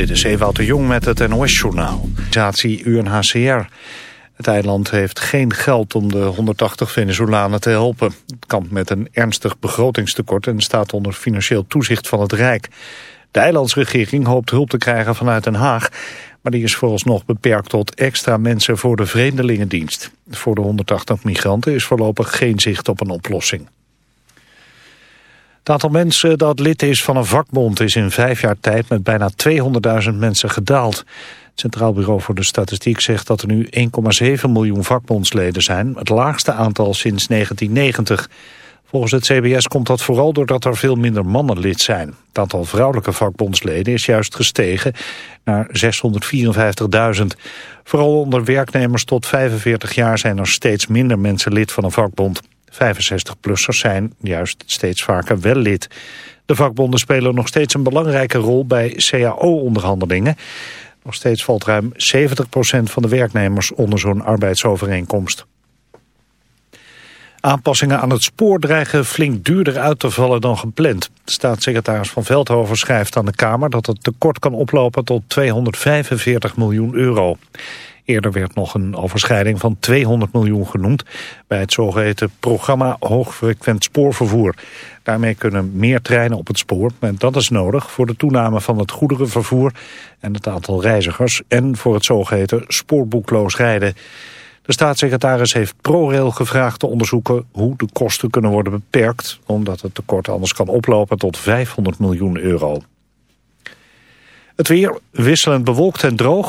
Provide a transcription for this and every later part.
Dit is Ewout Jong met het NOS-journaal. Organisatie UNHCR. Het eiland heeft geen geld om de 180 Venezolanen te helpen. Het kampt met een ernstig begrotingstekort en staat onder financieel toezicht van het Rijk. De eilandsregering hoopt hulp te krijgen vanuit Den Haag... maar die is vooralsnog beperkt tot extra mensen voor de vreemdelingendienst. Voor de 180 migranten is voorlopig geen zicht op een oplossing. Het aantal mensen dat lid is van een vakbond is in vijf jaar tijd met bijna 200.000 mensen gedaald. Het Centraal Bureau voor de Statistiek zegt dat er nu 1,7 miljoen vakbondsleden zijn, het laagste aantal sinds 1990. Volgens het CBS komt dat vooral doordat er veel minder mannen lid zijn. Het aantal vrouwelijke vakbondsleden is juist gestegen naar 654.000. Vooral onder werknemers tot 45 jaar zijn er steeds minder mensen lid van een vakbond. 65-plussers zijn juist steeds vaker wel lid. De vakbonden spelen nog steeds een belangrijke rol bij cao-onderhandelingen. Nog steeds valt ruim 70% van de werknemers onder zo'n arbeidsovereenkomst. Aanpassingen aan het spoor dreigen flink duurder uit te vallen dan gepland. Staatssecretaris van Veldhoven schrijft aan de Kamer dat het tekort kan oplopen tot 245 miljoen euro. Eerder werd nog een overschrijding van 200 miljoen genoemd bij het zogeheten programma Hoogfrequent Spoorvervoer. Daarmee kunnen meer treinen op het spoor en dat is nodig voor de toename van het goederenvervoer en het aantal reizigers en voor het zogeheten spoorboekloos rijden. De staatssecretaris heeft ProRail gevraagd te onderzoeken hoe de kosten kunnen worden beperkt, omdat het tekort anders kan oplopen tot 500 miljoen euro. Het weer wisselend bewolkt en droog.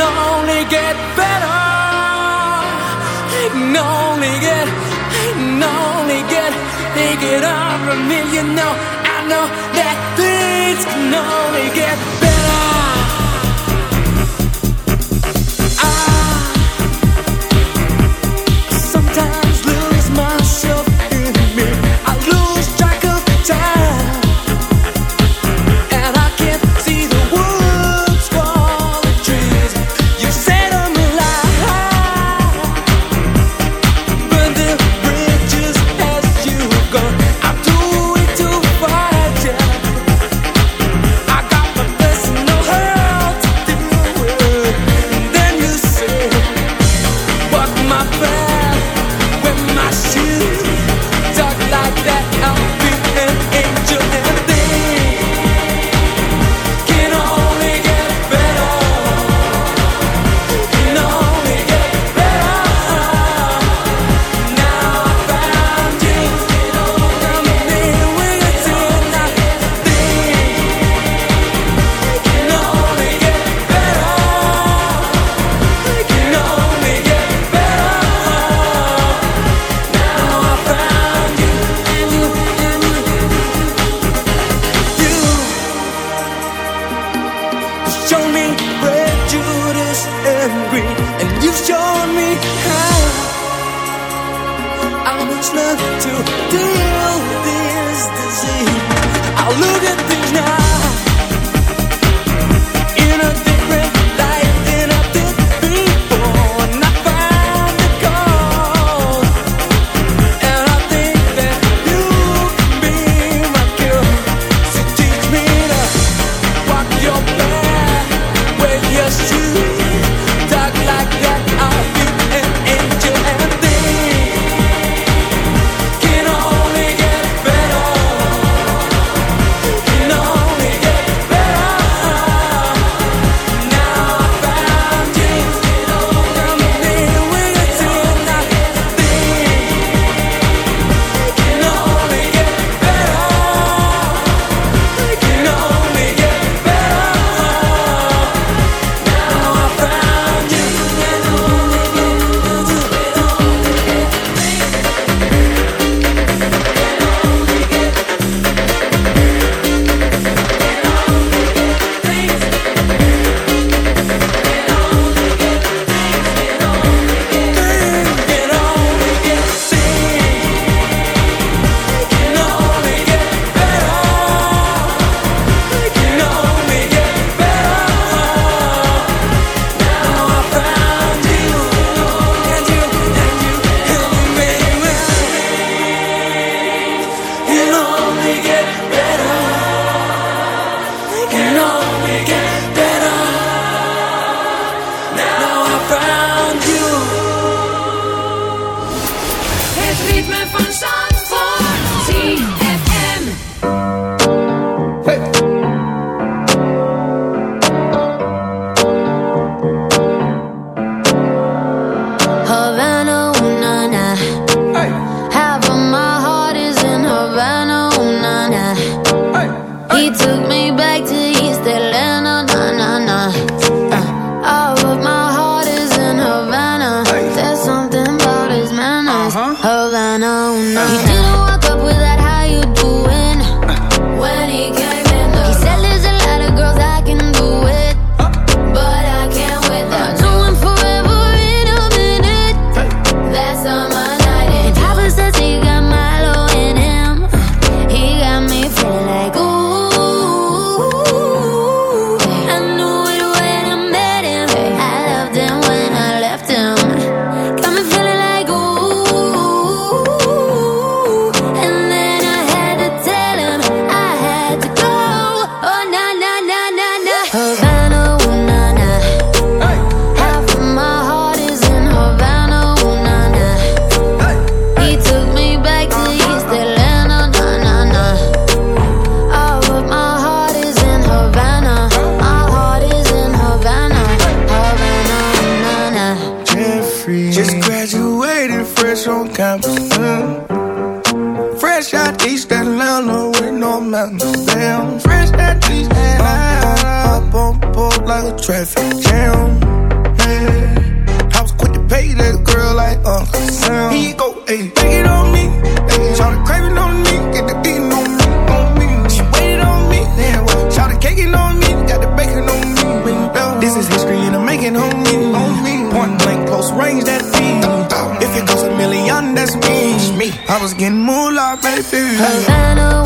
only get better It can only get, it can only get, it all from me. You know, I know that things can only get ayy. Take it on me, ayy. Shout the craving on me, get the beating on me, on me. She waited on me, yeah. Shout the caking on me, got the bacon on me. This is history and I'm making on me, on me. Point blank, close range, that feed. If it goes a million, that's me. me. I was getting moolah, baby. Havana,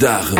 dagen.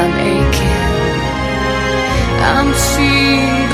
I'm aching, I'm seeing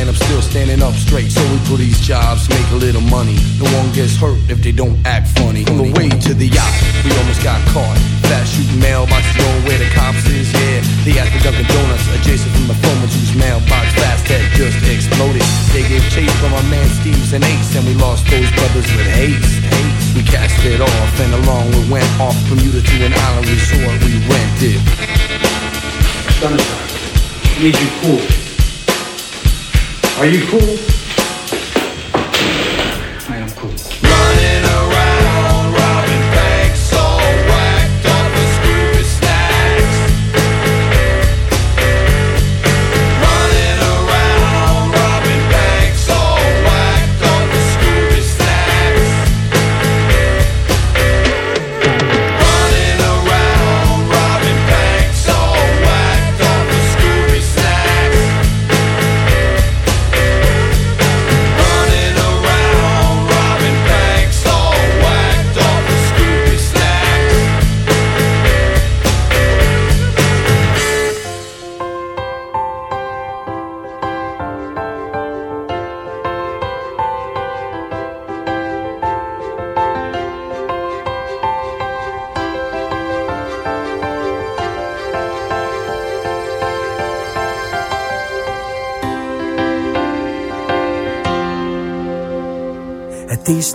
man. I'm still standing up straight. So we do these jobs, make a little money. No one gets hurt if they don't act funny. On the way to the yacht, we almost got caught. Fast shooting mailboxes going where the cops is, yeah. They at the Dunkin' Donuts, adjacent from the Foreman's whose mailbox fast had just exploded. They gave chase from our man Steve's and Ace, and we lost those brothers with haste. haste. We cast it off, and along we went off from Bermuda to an island resort we rented. Sunshine. Need you cool. Are you cool?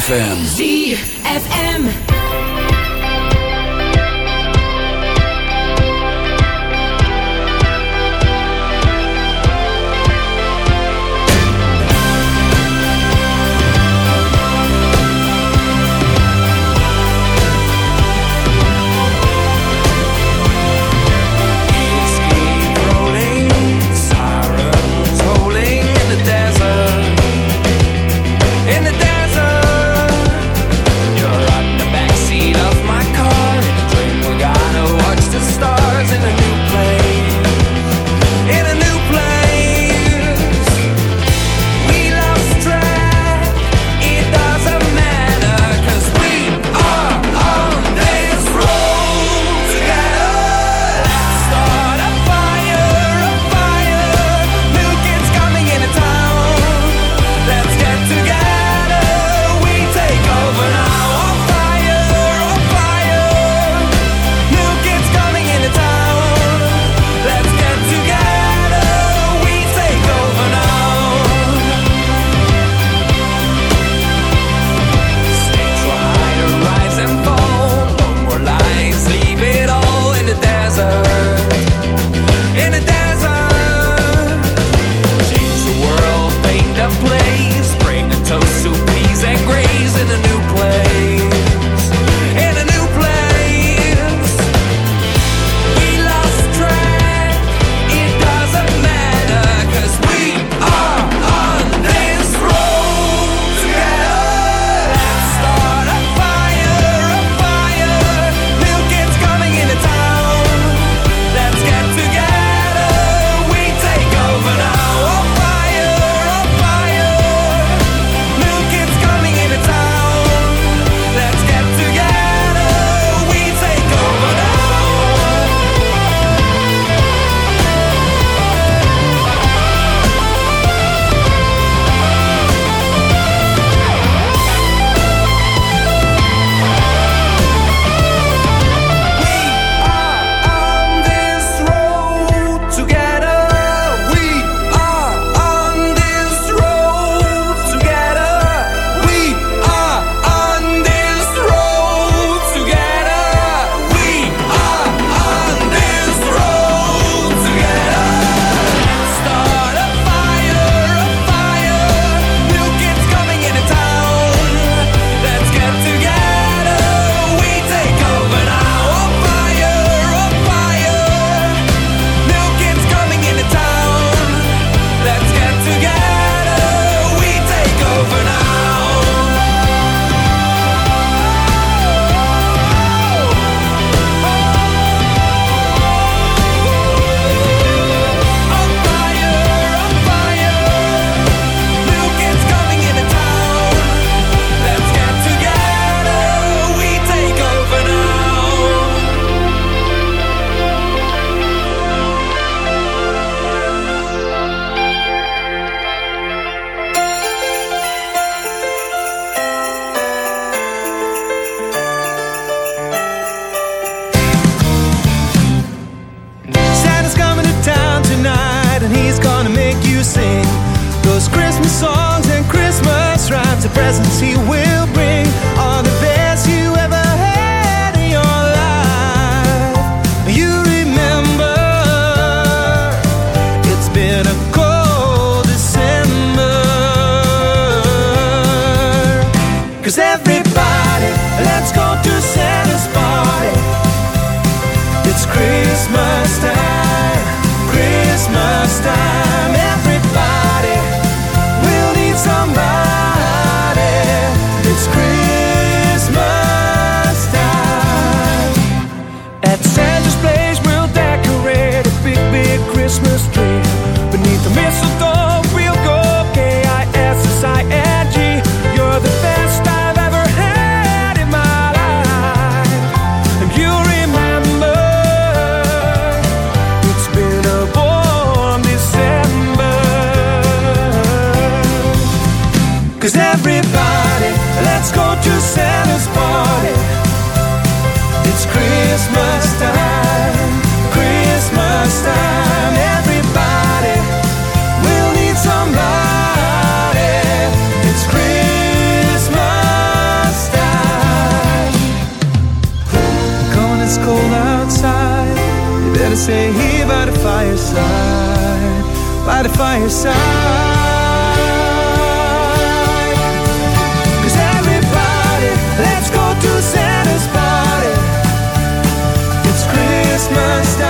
ZFM. presence he will stay here by the fireside, by the fireside. Cause everybody, let's go to Santa's party. It's Christmas time,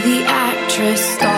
the actress star.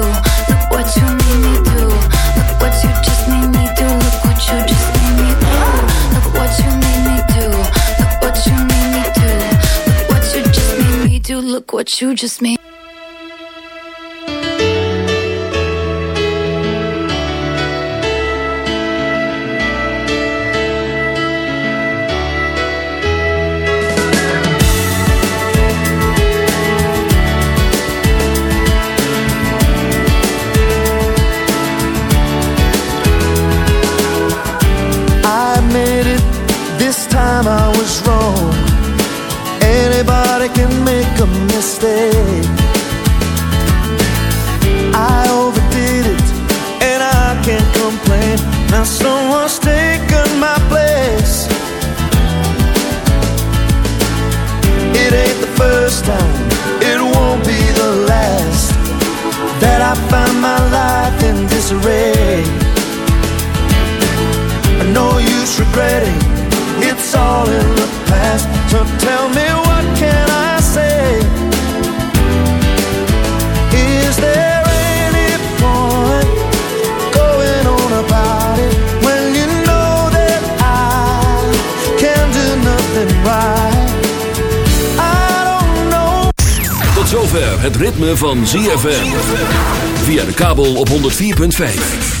What you just made. All in the past. So tell me, what can I say? Is there any point going on about it when you know that I can do nothing right? I don't know. Tot zover het ritme van ZFM. Via de kabel op 104.5.